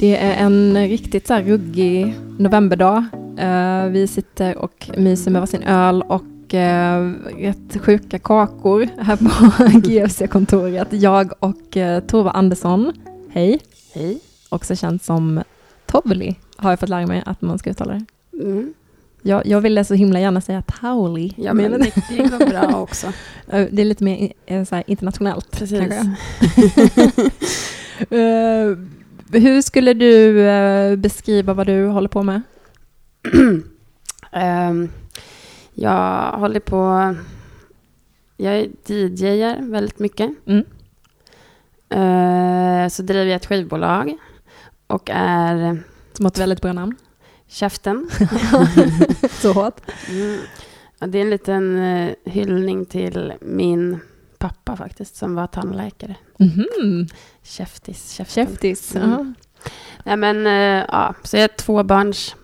Det är en riktigt så ruggig novemberdag. Eh, vi sitter och myser med varsin öl och uh, rätt sjuka kakor här på GFC-kontoret. Jag och uh, Tova Andersson, hej. Hej. Också känd som Tovli, har jag fått lära mig att man ska uttala det. Mm. Jag, jag ville så himla gärna säga Tauli. Ja, men det, det går bra också. det är lite mer så internationellt. Precis. uh, hur skulle du uh, beskriva vad du håller på med? um, jag håller på... Jag DJar väldigt mycket. Mm. Uh, så driver jag ett skivbolag och är... Som har ett väldigt bra namn. Käften. så hårt. Mm. Ja, det är en liten uh, hyllning till min pappa faktiskt, som var tandläkare. Mm. Käftis. Käften. Käftis, mm. ja. Nej, men uh, ja, så jag är tvåbarns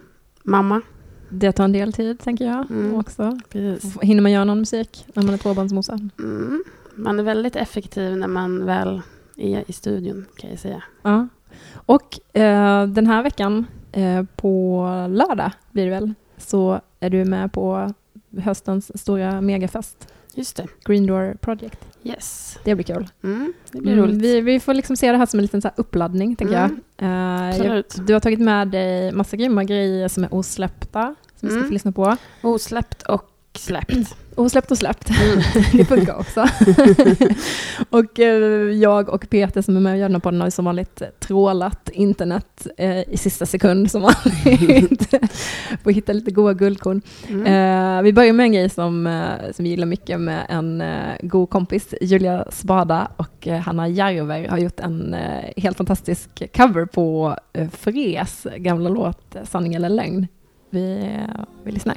mamma. Det tar en del tid, tänker jag mm. också. Precis. Hinner man göra någon musik när man är tvåbarnsmorsa? Mm. Man är väldigt effektiv när man väl är i studion, kan jag säga. Ja. Och eh, den här veckan, eh, på lördag blir det väl, så är du med på höstens stora megafest. Just det. Green Door Project. Yes. Det blir kul. Mm, det blir roligt. vi, vi, får liksom se det här som en liten så uppladdning, tänker mm. jag. Uh. Jag, Du har tagit med dig massa grymma grejer som är osläppta, som mm. vi ska få lyssna på. Osläppt och släppt. Osläppt och släppt. Mm. det funkar också. och eh, jag och Peter som är med och gör den här podden har som vanligt trålat internet eh, i sista sekund som vanligt. Får hitta lite goda guldkorn. Mm. Eh, vi börjar med en grej som, eh, som vi gillar mycket med en eh, god kompis, Julia Spada och eh, Hanna Järver har gjort en eh, helt fantastisk cover på eh, Fres gamla låt Sanning eller lögn. Vi, eh, vi lyssnar.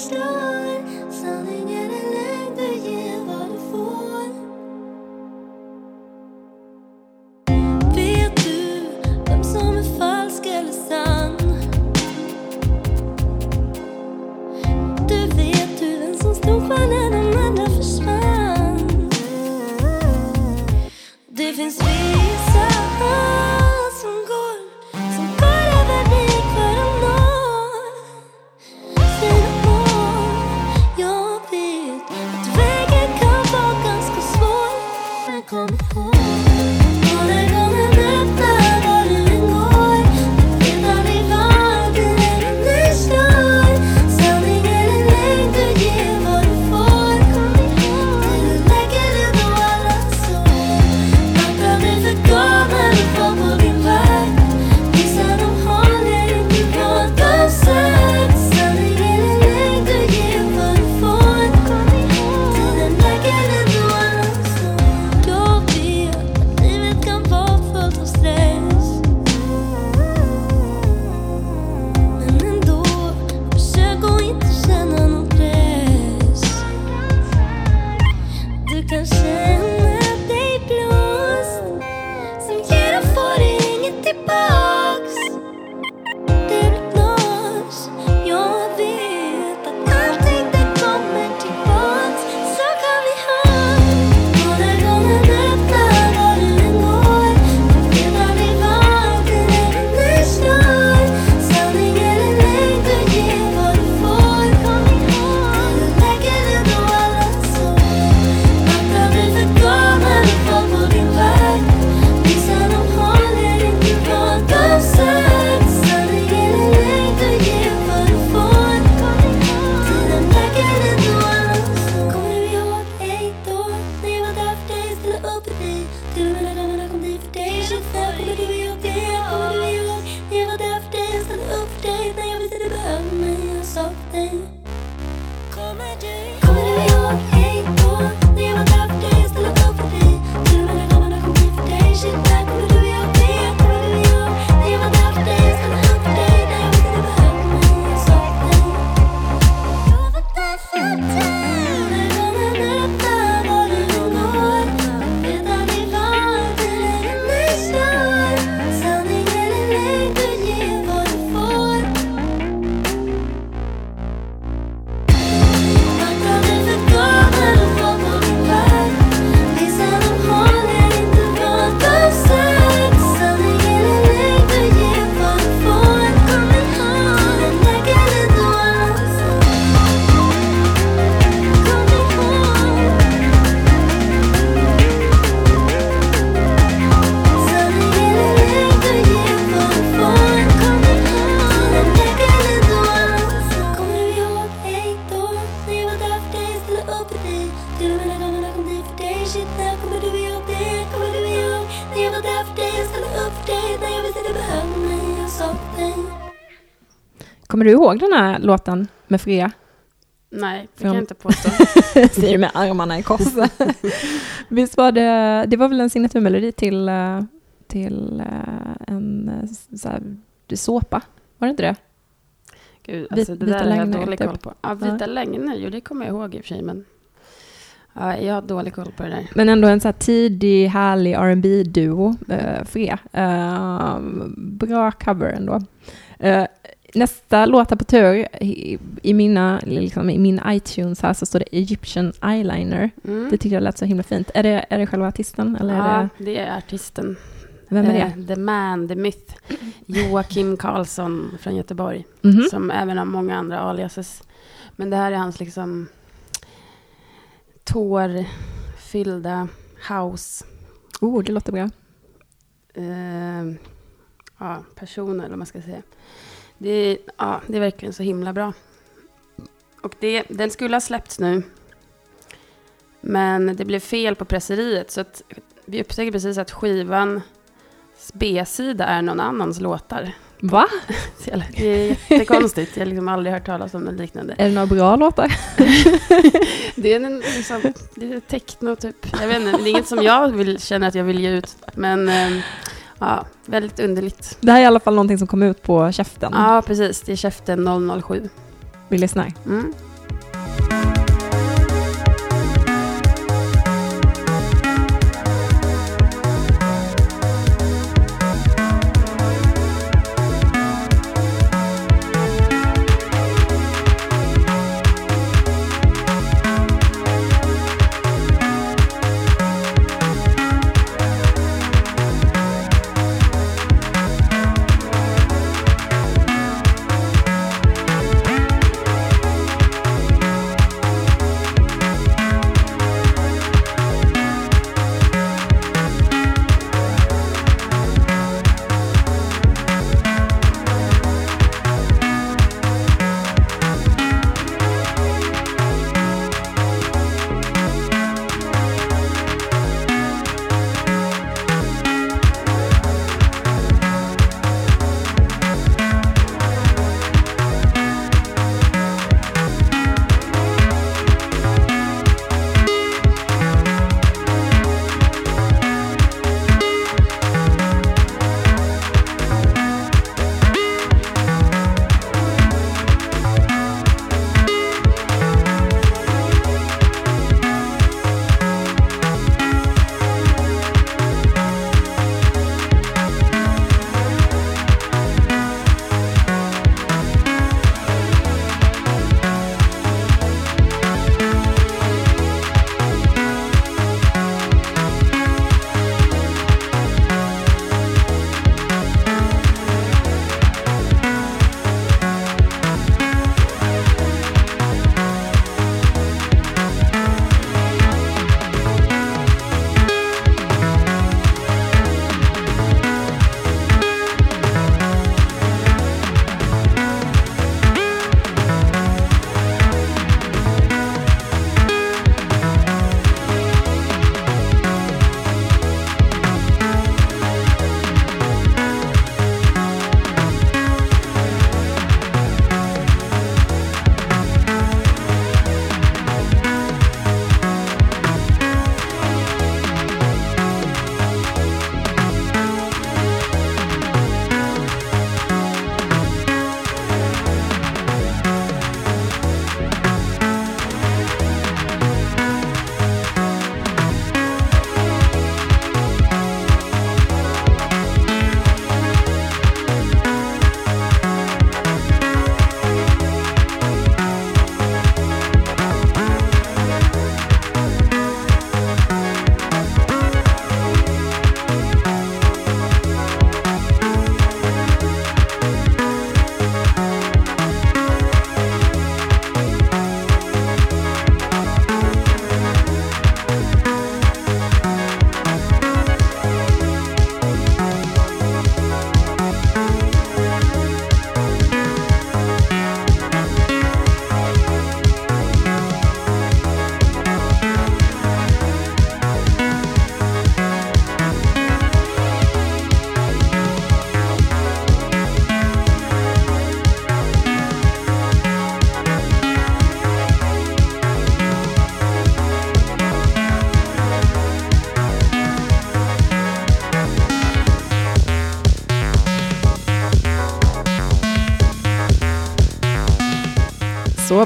stars. happen ihåg den här låten med Frea? Nej, det kan jag inte påstå. Säger med armarna i kors. Visst var det, det var väl en signaturmelodi till, eh, till eh, en eh, så här, såpa? Var det inte det? Gud, alltså, det vita där har jag lögner, dålig typ. koll på. Ja, vita lögner, jo det kommer jag ihåg i och för sig. Men ja, jag har dålig koll på det där. Men ändå en så här tidig, härlig rb duo eh, Frea. Eh, bra cover ändå. Eh, nästa låt här på tur, i, i, mina, liksom, i min iTunes här så står det Egyptian Eyeliner. Mm. Det tycker jag lät så himla fint. Är det, är det själva artisten? Eller är ja, det, det är artisten. vem är det? Eh, the man, the myth. Joakim Karlsson från Göteborg. Mhm. Som även har många andra aliases. Men det här är hans liksom tårfyllda house Oh, det låter bra. eh, ja, person eller vad man ska säga. Det ja, det är verkligen så himla bra. Och det, den skulle ha släppts nu. Men det blev fel på presseriet. Så att vi upptäckte precis att skivans B-sida är någon annans låtar. Va? Det är jättekonstigt. Jag har liksom aldrig hört talas om något liknande. Är det några bra låtar? Det är, en, liksom, det är techno typ. Jag vet inte, det är inget som jag vill, känner att jag vill ge ut. Men eh, ja, väldigt underligt. Det här är i alla fall någonting som kom ut på käften. Ja, precis. Det är Käften 007. Vi lyssnar. Mm.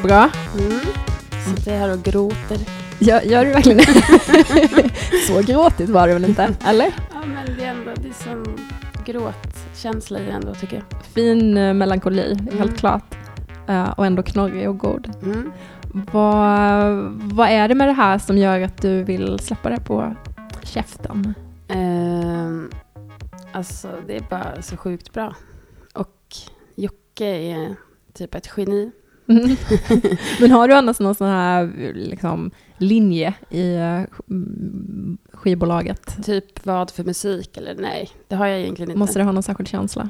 Bra. Mm. Sitter här och gråter. Gör, gör du verkligen det? Så gråtigt var det väl inte? Eller? Ja, men det är ändå det är sån gråtkänsla i ändå tycker jag. Fin eh, melankoli, Mm. helt klart. Eh, och ändå knorrig och god. Mm. Vad, vad är det med det här som gör att du vill släppa det på käften? Ehm, alltså det är bara så sjukt bra. Och Jocke är typ ett geni. Mm. Men har du annars någon sån här liksom, linje i eh, skivbolaget? Typ vad för musik eller nej, det har jag egentligen inte. Måste det ha någon särskild känsla?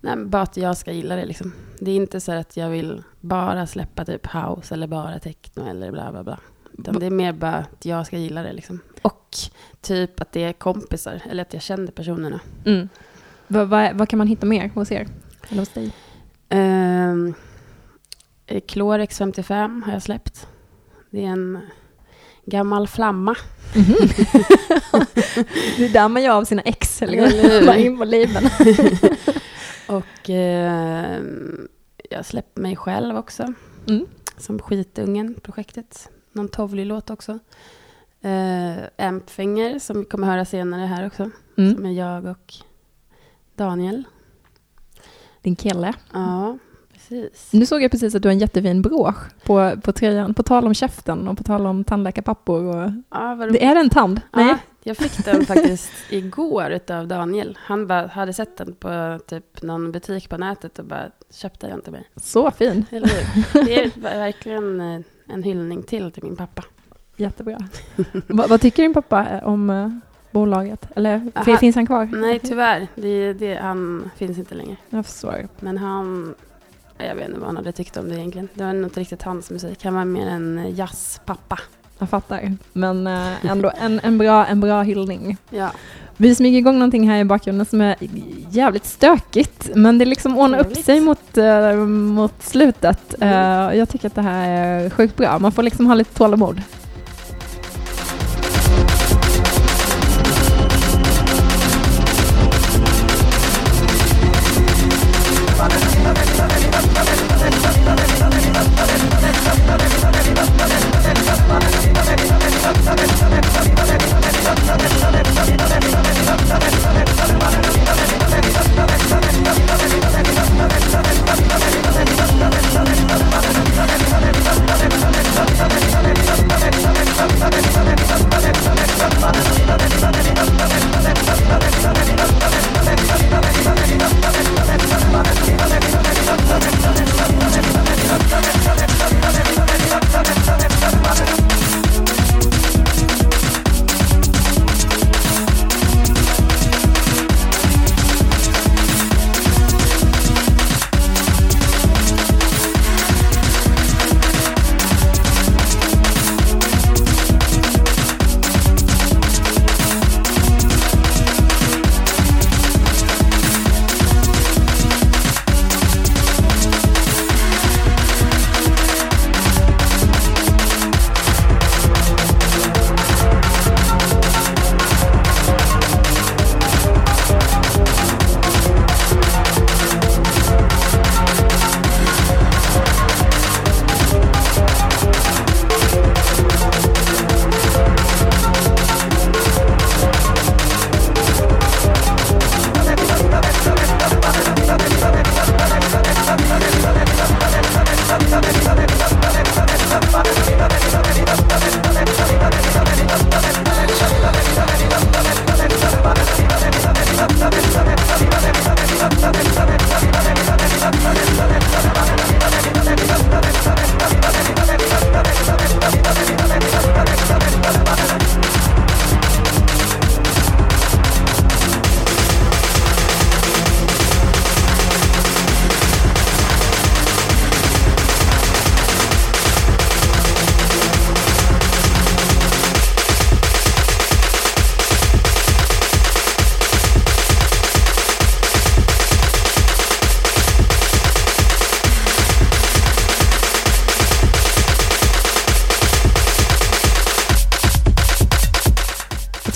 Nej, bara att jag ska gilla det liksom. Det är inte så att jag vill bara släppa typ house eller bara techno eller bla bla bla. Utan det är mer bara att jag ska gilla det liksom. Och typ att det är kompisar eller att jag känner personerna. Mm. Vad, vad, vad kan man hitta mer hos er? Eller hos dig? Um, Klorex 55 har jag släppt. Det är en gammal flamma. det är där man gör av sina ex, eller hur? in på labeln. Och ehm, jag släpper mig själv också. Mm. Som Skitungen-projektet. Någon Tovly-låt också. Uh, Ampfinger som vi kommer höra senare här också. Mm. Som är jag och Daniel. Din kille. Ja, precis. Nu såg jag precis att du har en jättefin brosch på, på tröjan. På tal om käften och på tal om tandläkarpappor. Och... Ja, vad Det är det en tand? Nej? Ja, jag fick den faktiskt igår av Daniel. Han bara hade sett den på typ någon butik på nätet och bara köpte den till mig. Så fin. Eller hur? Det är verkligen eh, en hyllning till till min pappa. Jättebra. Va, vad tycker din pappa eh, om eh, bolaget? Eller Aha. finns han kvar? Nej, tyvärr. Det, det, han finns inte längre. Jag förstår. Men han... Jag vet inte vad han hade tyckt om det egentligen. Det var nog inte riktigt hans musik. Han var mer en jazzpappa. Jag fattar. Men eh, ändå en, en, bra, en bra hyllning. Ja. Vi smyger igång någonting här i bakgrunden som är jävligt stökigt. Men det liksom ordnar upp sig mot, eh, mot slutet. Mm. Eh, jag tycker att det här är sjukt bra. Man får liksom ha lite tålamod.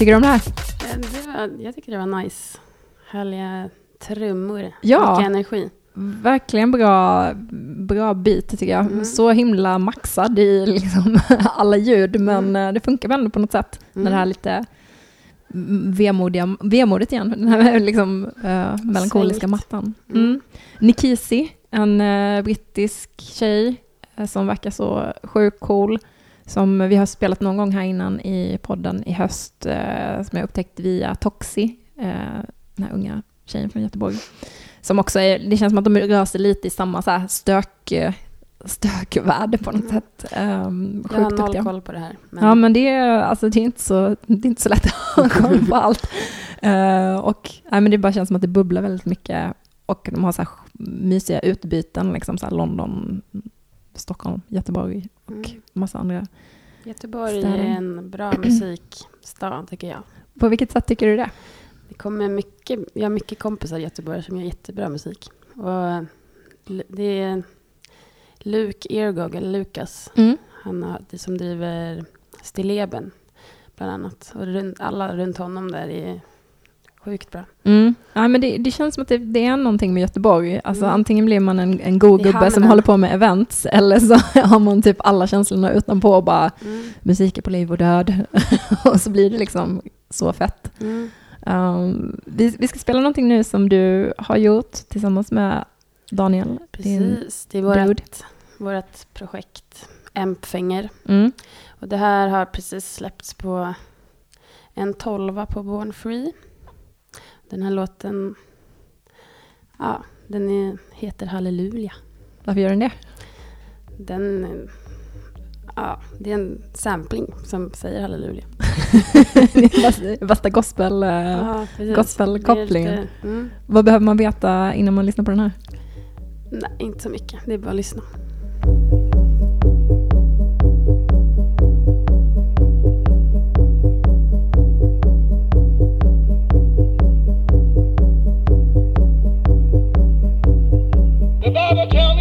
Tycker du om det här? Eh, Det var, jag tycker det var nice. Härliga trummor. Ja. Mycket energi. verkligen bra, bra beat tycker jag. Mm. Så himla maxad i liksom alla ljud, men eh, det funkar väl ändå på något sätt. När det här lite mm, vemodiga, vemodigt igen, den här liksom uh, melankoliska Svängt. mattan. Mm. Mm. Nikisi, en eh, brittisk tjej eh, som verkar så sjukt cool. Som vi har spelat någon gång här innan i podden i höst. Eh, som jag upptäckt via Toxi, eh, den här unga tjejen från Göteborg. Som också är, det känns som att de rör sig lite i samma så här stök, eh, stökvärld på något Mm. sätt. Um, Jag har noll duktiga. koll på det här. Men Ja, men det är, alltså, det är, inte, så, det är inte så lätt att ha koll på allt. Eh, och nej, men det bara känns som att det bubblar väldigt mycket. Och de har så här mysiga utbyten, liksom så London, Stockholm, Göteborg och Mm. massa andra. Göteborg städer. är en bra musikstad tycker jag. På vilket sätt tycker du det? Det kommer mycket, jag har mycket kompisar i Göteborg som gör jättebra musik. Och det är Luke Eargog, eller Lukas, Mm. han har, det som driver Stilleben bland annat. Och runt, alla runt honom där är sjukt bra. Mm. Ja, men det, det känns som att det, det är någonting med Göteborg. Alltså, Mm. Antingen blir man en, en god gubbe som håller på med events eller så har man typ alla känslorna utanpå och bara Mm. musik är på liv och död. och så blir det liksom så fett. Mm. Um, vi, vi ska spela någonting nu som du har gjort tillsammans med Daniel. Precis, det är vårt, vårt projekt Empfänger. Mm. Och det här har precis släppts på en tolva på Born Free. Den här låten, ja, den är, heter Halleluja. Varför gör den det? Den, ja, det är en sampling som säger halleluja. Värsta gospel. eh, Ja, gospelkopplingen. Lite- Mm, Vad behöver man veta innan man lyssnar på den här? nej, inte så mycket. Det är bara att lyssna. The Bible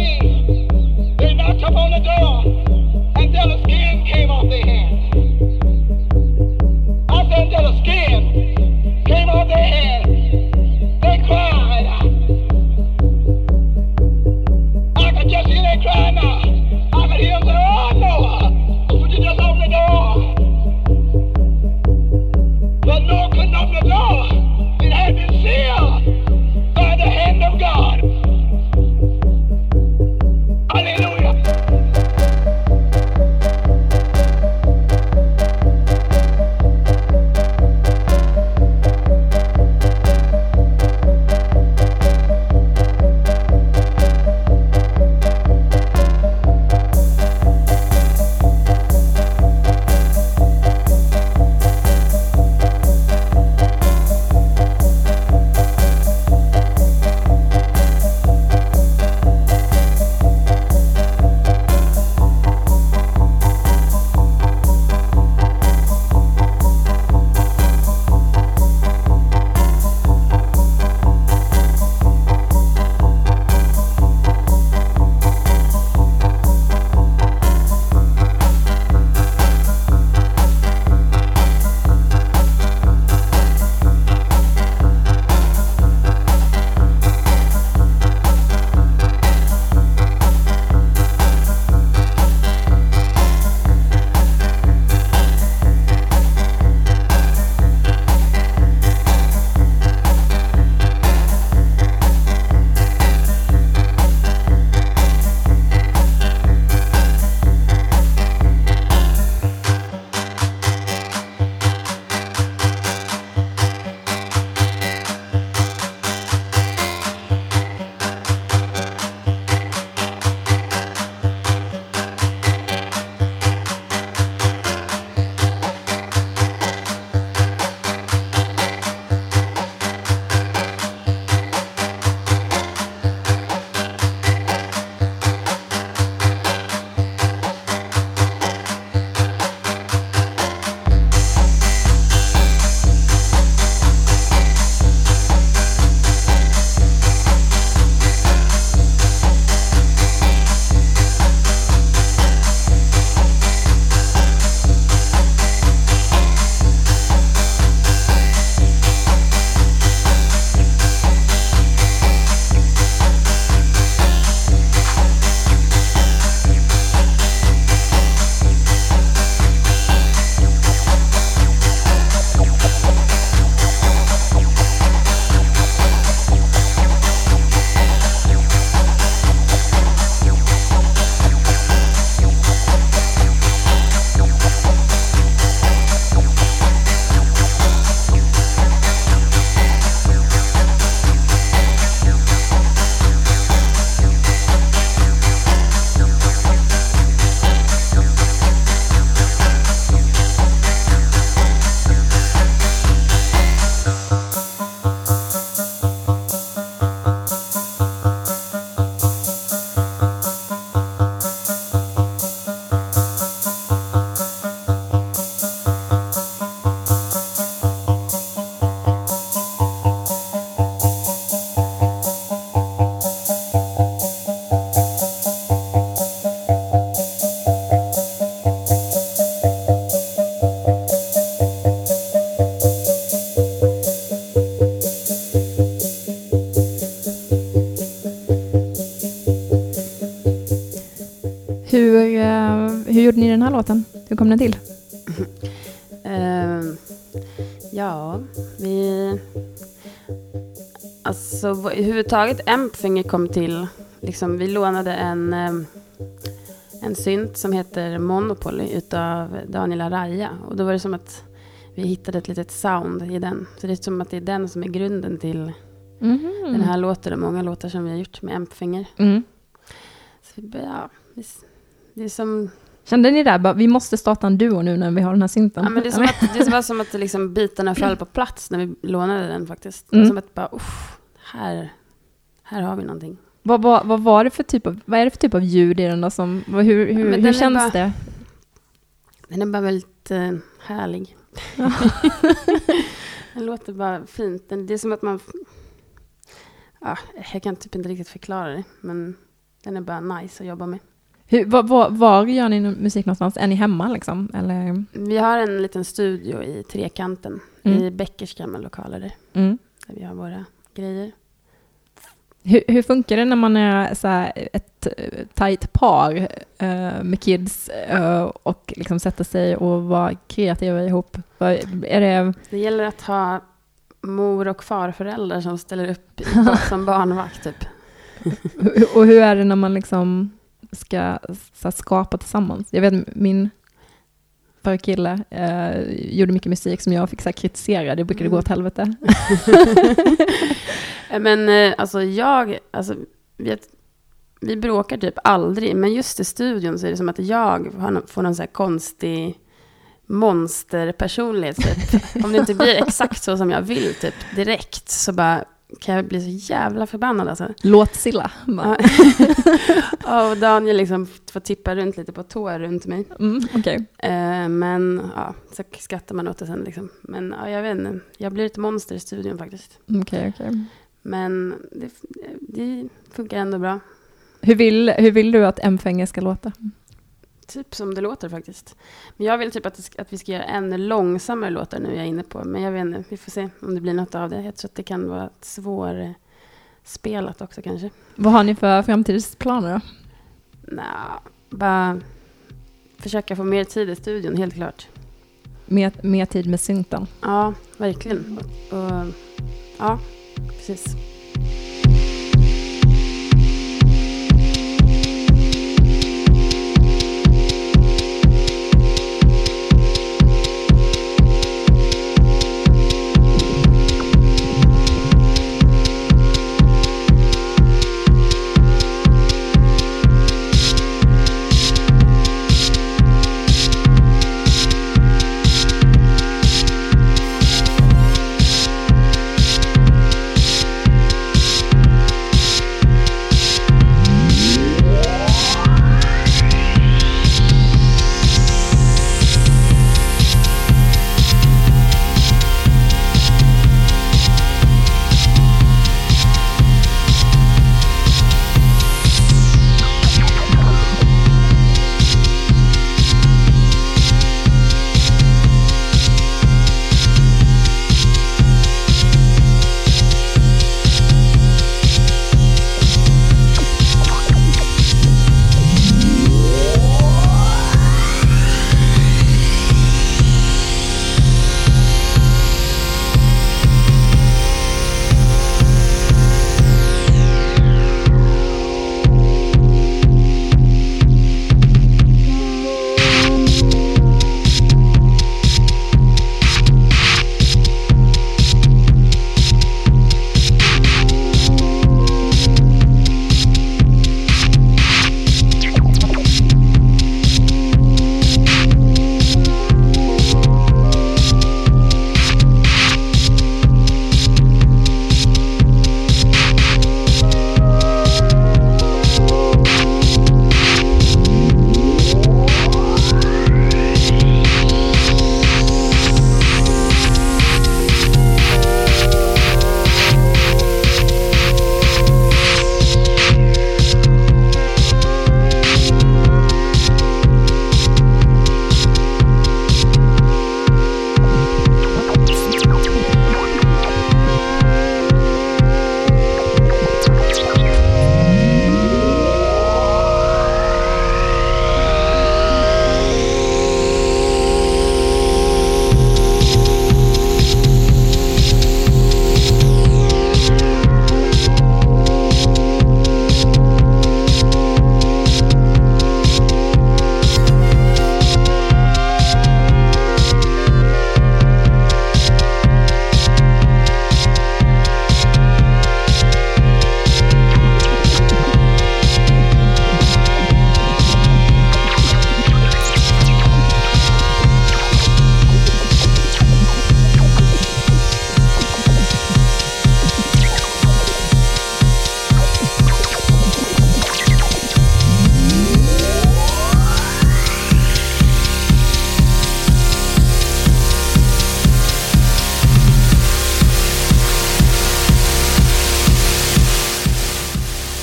Hur kom den till? Ehm, ja, vi... Alltså överhuvudtaget Empfinger kom till. Liksom, vi lånade en, ehm, en synt som heter Monopoly utav Daniel Araya. Och då var det som att vi hittade ett litet sound i den. Så det är som att det är den som är grunden till den här låten och många låtar som vi har gjort med Empfinger. Mm. Så vi, ja, det är som Kände ni där, bara, vi måste starta en duo nu när vi har den här synten? Ja, men det, är som att, det var som att liksom bitarna föll på plats när vi lånade den faktiskt. Det var Mm. Som att bara, här, här har vi någonting. Vad, vad, vad var det för typ av, vad är det för typ av ljud i den då som, hur, hur, den hur känns bara- det? Den är bara väldigt eh, härlig. den låter bara fint. Den, det är som att man... Ja, jag kan typ inte riktigt förklara det, men den är bara nice att jobba med. Hur, var, var, var gör ni musik någonstans? Är ni hemma liksom? Eller? Vi har en liten studio i Trekanten, Mm. i Bäckers gamla lokaler, där Mm. vi har våra grejer. Hur, hur funkar det när man är så ett eh, tajt par eh, med kids eh, och liksom sätter sig och vara kreativa ihop? Vad- Är det, Det gäller att ha mor och farföräldrar som ställer upp som barnvakt typ. och hur är det när man liksom ska här, skapa tillsammans? Jag vet min förra kille eh, gjorde mycket musik som jag fick så här, kritisera, det brukade gå åt helvete. Men eh, alltså jag, alltså, vi, vi bråkar typ aldrig, men just i studion så är det som att jag får någon så konstig monsterpersonlighet. Typ. Om det inte blir exakt så som jag vill typ direkt så bara kan jag bli så jävla förbannad alltså. Låt Silla. bara. Ja. och Daniel liksom får tippa runt lite på tå runt mig. Mm, Okej. Eh, men ja, så skrattar man åt det sen liksom. Men ja, jag vet inte, jag blir ett monster i studion faktiskt. Okej, okej. Men det, det funkar ändå bra. Hur vill, hur vill du att M-fänger ska låta? Typ som det låter faktiskt. Men jag vill typ att, att vi ska göra ännu långsammare låtar nu, jag är inne på. Men jag vet inte, vi får se om det blir något av det. Jag tror att det kan vara svårspelat också kanske. Vad har ni för framtidsplaner då? Nja, bara försöka få mer tid i studion, helt klart. Mer, mer tid med synten? Ja, verkligen. Och, ja, precis.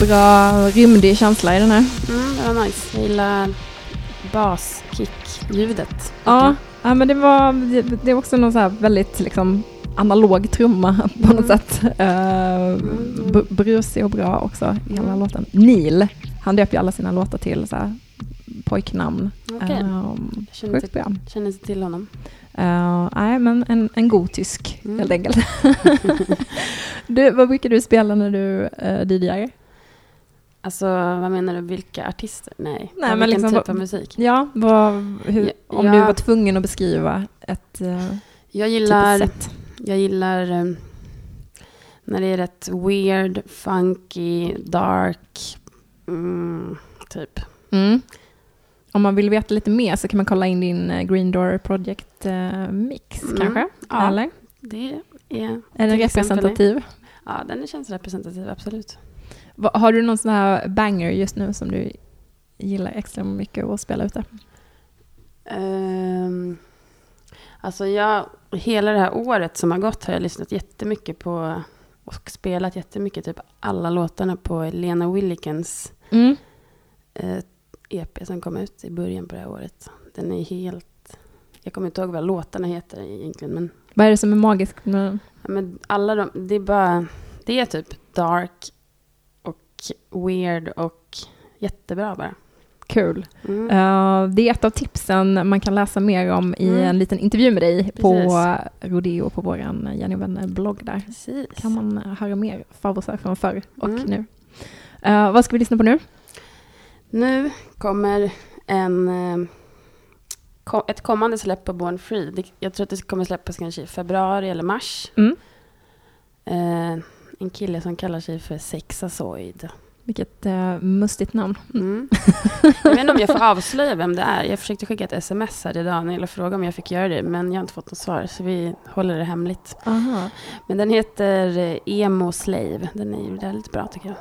Bra rymdig känsla i den här. Mm, det var nice. Jag gillar baskick-ljudet. Ja, ja men det var, det, är också någon så väldigt liksom analog trumma på något Mm. sätt. Uh, brusig och bra också i hela låten. Neil, han döper ju alla sina låtar till så här pojknamn. Okej. Ehm, Jag känner sjukt bra. känner inte till honom. Uh, nej, men en, en god tysk Mm. helt enkelt. du, vad brukar du spela när du uh, DJar? Alltså, vad menar du? Vilka artister? Nej. Nej, men vilken liksom typ av musik? Ja, vad, hur, om ja. du var tvungen att beskriva ett uh, Jag gillar, typiskt sätt. jag gillar eh, när det är rätt weird, funky, dark, mm, typ. Mm. Om man vill veta lite mer så kan man kolla in din eh, Green Door Project eh, mix Mm. kanske? Ja. Eller? Det är... Är den representativ? Ja, den känns representativ, absolut. Har du någon sån här banger just nu som du gillar extra mycket att spela ute? Um, alltså jag, hela det här året som har gått har jag lyssnat jättemycket på och spelat jättemycket, typ alla låtarna på Lena Willikens Mm. eh, EP som kom ut i början på det här året. Den är helt... Jag kommer inte ihåg vad låtarna heter egentligen, men, Vad är det som är magiskt med men alla de, det är bara... Det är typ dark weird och jättebra bara. kul? Mm. Eh, det är ett av tipsen man kan läsa mer om i Mm. en liten intervju med dig på Precis. Rodeo på vår Jenny Vänner-blogg där. Precis. kan man höra mer favoriter från förr och Mm. nu. Eh, vad ska vi lyssna på nu? Nu kommer en, eh, ett kommande släpp på Born Free. Jag tror att det kommer släppas kanske i februari eller mars. Mm. Eh, en kille som kallar sig för Sexazoid. Vilket uh, mustigt namn. Mm. jag vet inte om jag får avslöja vem det är. Jag försökte skicka ett sms här till Daniel och fråga om jag fick göra det, men jag har inte fått något svar, så vi håller det hemligt. Aha. Men den heter eh, Emo Slave. Den är ju väldigt bra tycker jag.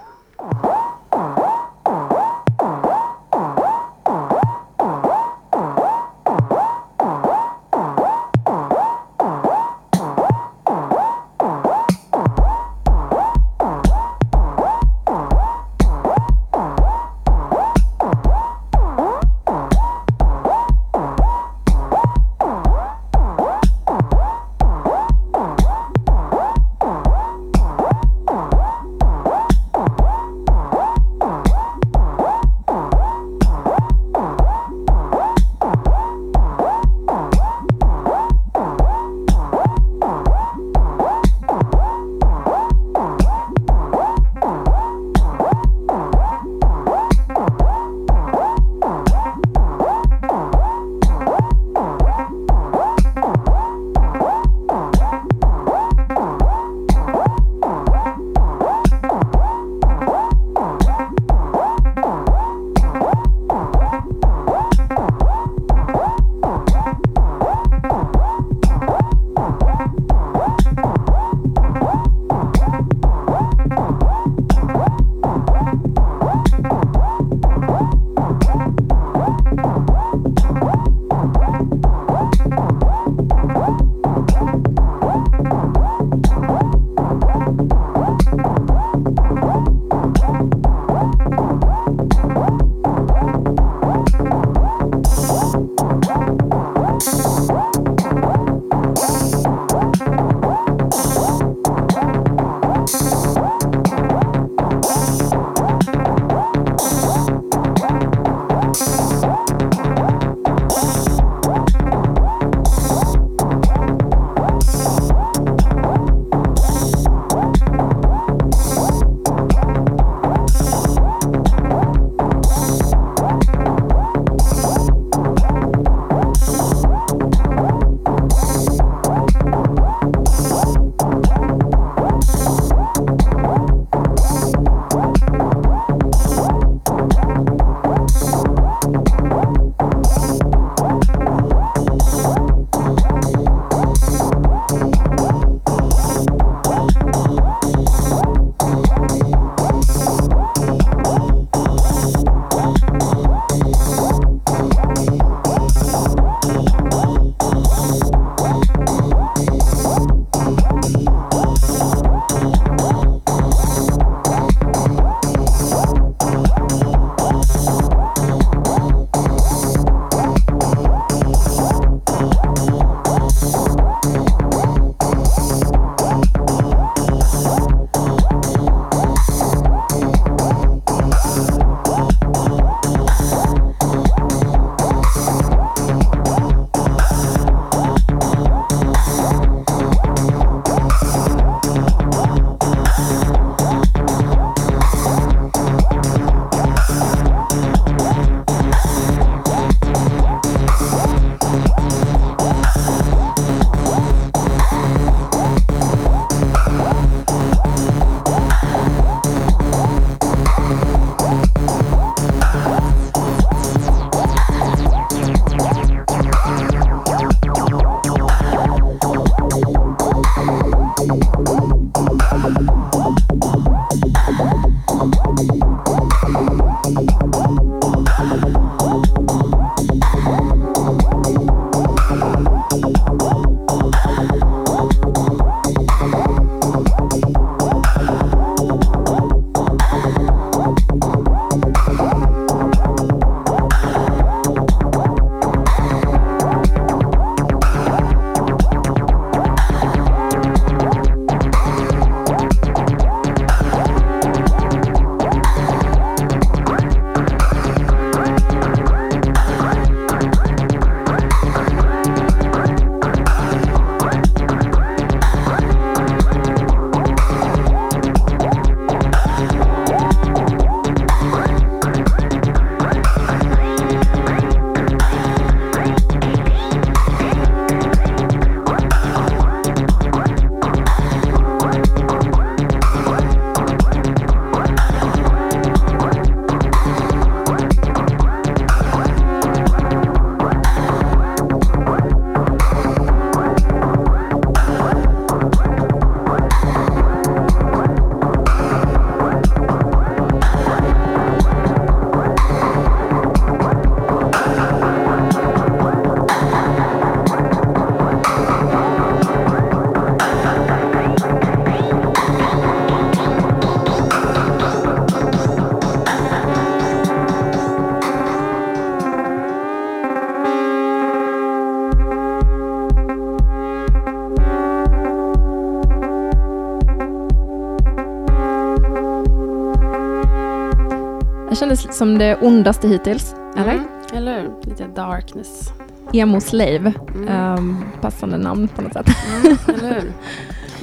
Som det ondaste hittills, eller? Mm, eller hur? Lite darkness. Emo Slave, Mm. ehm, passande namn på något sätt. Mm, eller hur?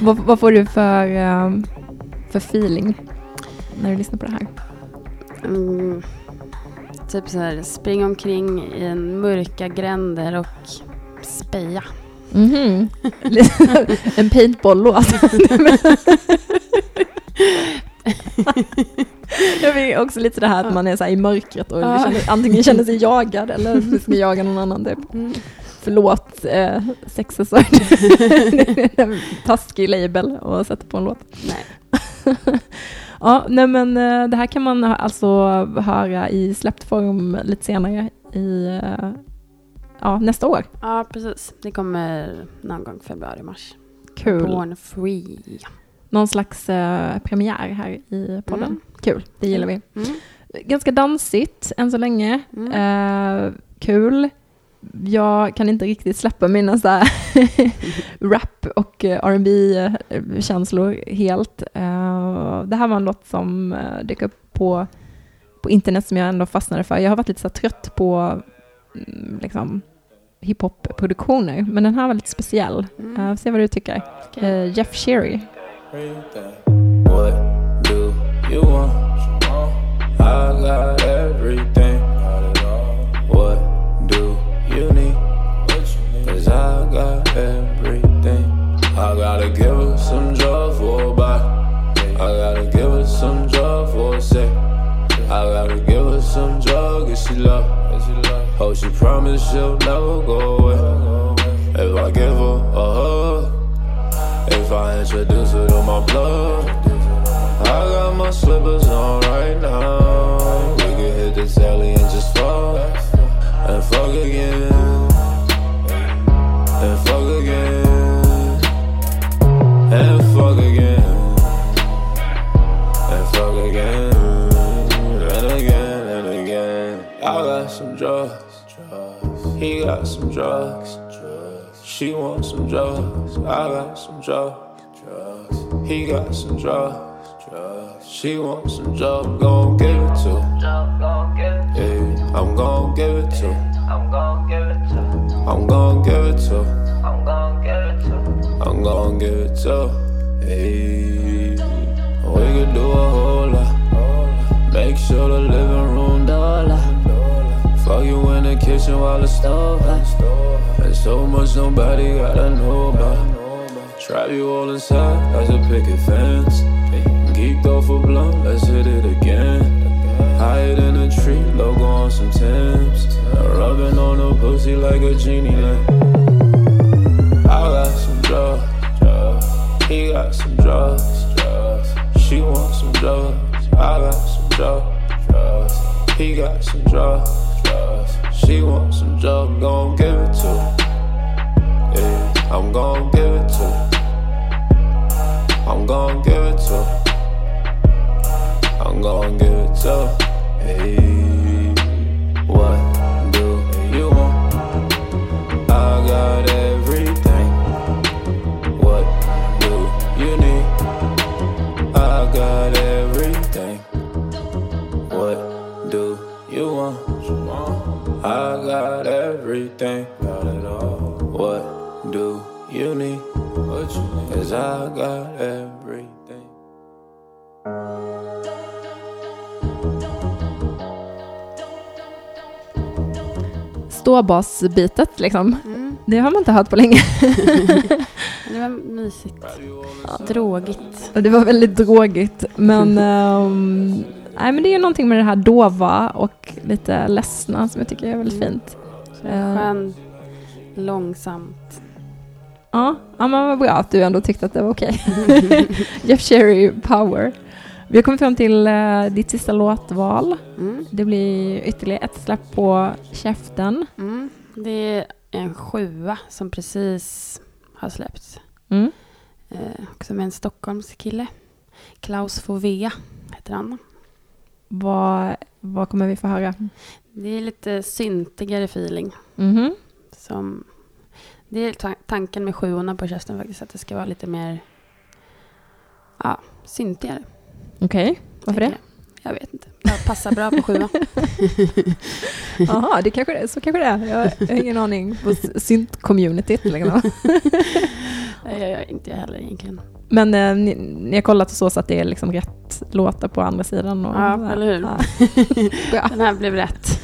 vad, vad får du för, ehm, för feeling när du lyssnar på det här? Mm, typ så här, springa omkring i en mörka gränder och speja. Mhm. en paintball-låt. Fick också lite det här att man är så i mörkret och Ja. känner, antingen känner sig jagad eller ska jaga någon annan. Typ. Mm. Förlåt, eh, sexesort. en taskig label och sätta på en låt. Nej. ja, nej men eh, det här kan man alltså höra i släppt form lite senare i eh, ja, nästa år. Ja, precis. Det kommer någon gång februari-mars. Kul. Born free. Någon slags eh, premiär här i podden. Mm. Kul, det gillar vi. Mm. Ganska dansigt än så länge. Mm. Eh, kul. Jag kan inte riktigt släppa mina så rap och eh, rb känslor helt. Eh, det här var en låt som eh, dök upp på, på internet som jag ändå fastnade för. Jag har varit lite så trött på mm, liksom, hiphop-produktioner, men den här var lite speciell. Mm. Eh, se vad du tycker. Okej. Eh, Jeff Sherry. What do you want? I got everything. What do you need? Cause I got everything. I gotta give her some joy for a bite. I gotta give her some joy for a sec. I gotta give her some joy, cause she love. Oh, she promised she'll never go away. If I give her a hug. If I introduce her to my blood, I got my slippers on right now. We can hit the telly and just fuck. And fuck again. And fuck again. And fuck again. And fuck again. And again and again. I got some drugs, he got some drugs. She wants some drugs. I got some drugs. He got some drugs. She wants some drugs. Gon' give it to. Yeah, I'm gon' give it to. I'm gon' give it to. I'm gon' give it to. I'm gon' give it to. her. Hey, we could do a whole lot. Make sure the living room door. Fuck you in the kitchen while the stove hot. There's so much nobody gotta know about. Trap you all inside as a picket fence. Geeked off a blunt, let's hit it again. Hide in a tree, logo on some Timbs. Rubbing on a pussy like a genie lamp. I got some drugs. He got some drugs. She wants some drugs. I got some drugs. He got some drugs, drugs. She wants some drugs. Gon' give it to her. Yeah, I'm gon' give it to her. I'm gon' give it to her. I'm gon' give it to her. Hey, what do you want? I got everything. What do you need? I got everything. Got it all. What do you need? What you need? Cause I got everything. Ståbasbitet liksom. Mm. Det har man inte hört på länge. Det var mysigt. Drogigt. Och det var väldigt drogigt. Men, ehm, nej, men det är någonting med det här dova och lite ledsna som jag tycker är väldigt fint. Skön, långsamt. Ja, ja men vad bra att du ändå tyckte att det var okej. Jeff Cherry Power. Vi har kommit fram till eh, ditt sista låtval. Mm. Det blir ytterligare ett släpp på käften. Mm. Det är en sjua som precis har släppts. Mm. Eh, också med en Stockholmskille. Klaus Fovea heter han. Vad, vad kommer vi få höra? Det är lite syntigare feeling. Mhm. Som, det är ta- tanken med sjuorna på käften faktiskt. Att det ska vara lite mer ja, syntigare. Okej, varför det? Jag vet inte. Jag passar bra på sjuan. Jaha, det kanske det är. Så kanske det är. Jag har ingen aning på synt-communityt. Liksom. Jag gör inte jag heller egentligen. Men eh, ni, ni har kollat så, så att det är liksom rätt låtar på andra sidan? Och, Ja, eller hur? Ja. Den här blev rätt.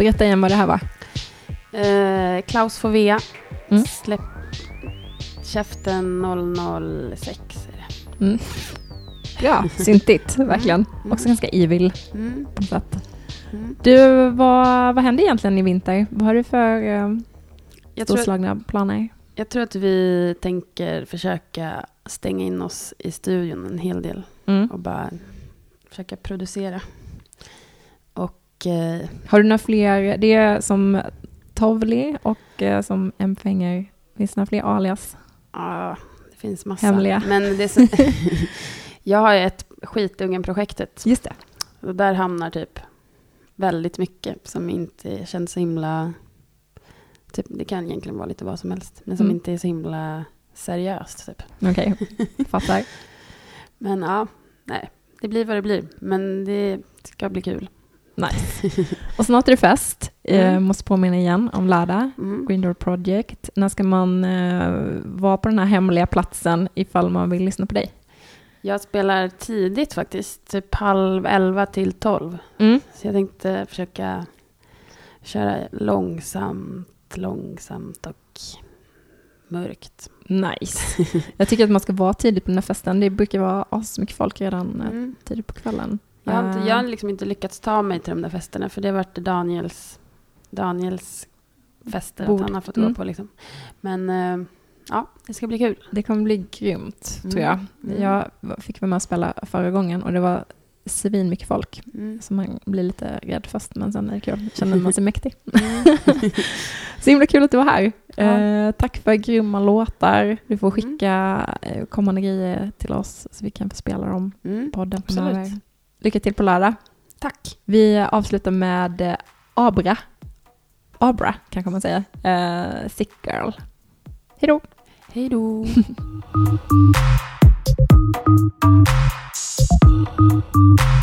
Berätta igen vad det här var. Eh, Klaus Fovea. Mm. Släpp käften 006 är det. Mm. Ja, syntigt, verkligen. Mm. Också ganska evil Mm. på sätt. Mm. Du, vad, vad händer egentligen i vinter? Vad har du för eh, Jag, storslagna planer? jag tror att vi tänker försöka stänga in oss i studion en hel del Mm. och bara försöka producera. Och eh, Har du några fler? Det är som Tovli och eh, som M-Fänger. Finns det några fler alias? ja, det finns massa. Hemliga. Men det så, jag har ett Skitungen-projektet. Just det. Och där hamnar typ väldigt mycket som inte känns så himla... Typ, det kan egentligen vara lite vad som helst, men som Mm. inte är så himla seriöst. Typ. Okej, fattar. Men ja, nej, det blir vad det blir. Men det ska bli kul. Nice. Och snart är det fest. Eh, Mm. måste påminna igen om lördag. Mm. Green Door Project. När ska man eh, vara på den här hemliga platsen ifall man vill lyssna på dig? Jag spelar tidigt faktiskt, typ halv elva till tolv. Mm. Så jag tänkte försöka köra långsamt, långsamt och mörkt. Nice. Jag tycker att man ska vara tidigt på den här festen. Det brukar vara så mycket folk redan eh, Mm. tidigt på kvällen. Jag har, inte, Eh, jag har liksom inte lyckats ta mig till de där festerna, för det har varit Daniels, Daniels fester Bord. att han har fått Mm. gå på. Liksom. Men eh, Ja, det ska bli kul. Det kommer bli grymt, tror Mm. jag. Mm. Jag fick vara med och spela förra gången och det var svin mycket folk. Mm. Så man blir lite rädd först, men sen är det kul. Känner man sig mäktig. Mm. Så himla kul att du var här. Ja. Mm. Eh, tack för grymma låtar. Du får skicka eh, kommande grejer till oss så vi kan få spela dem Mm. på podden framöver. Lycka till på lördag. Tack. Vi avslutar med eh, Abra. Abra kanske man säger. Eh, Sick Girl. Hej då! Hej då.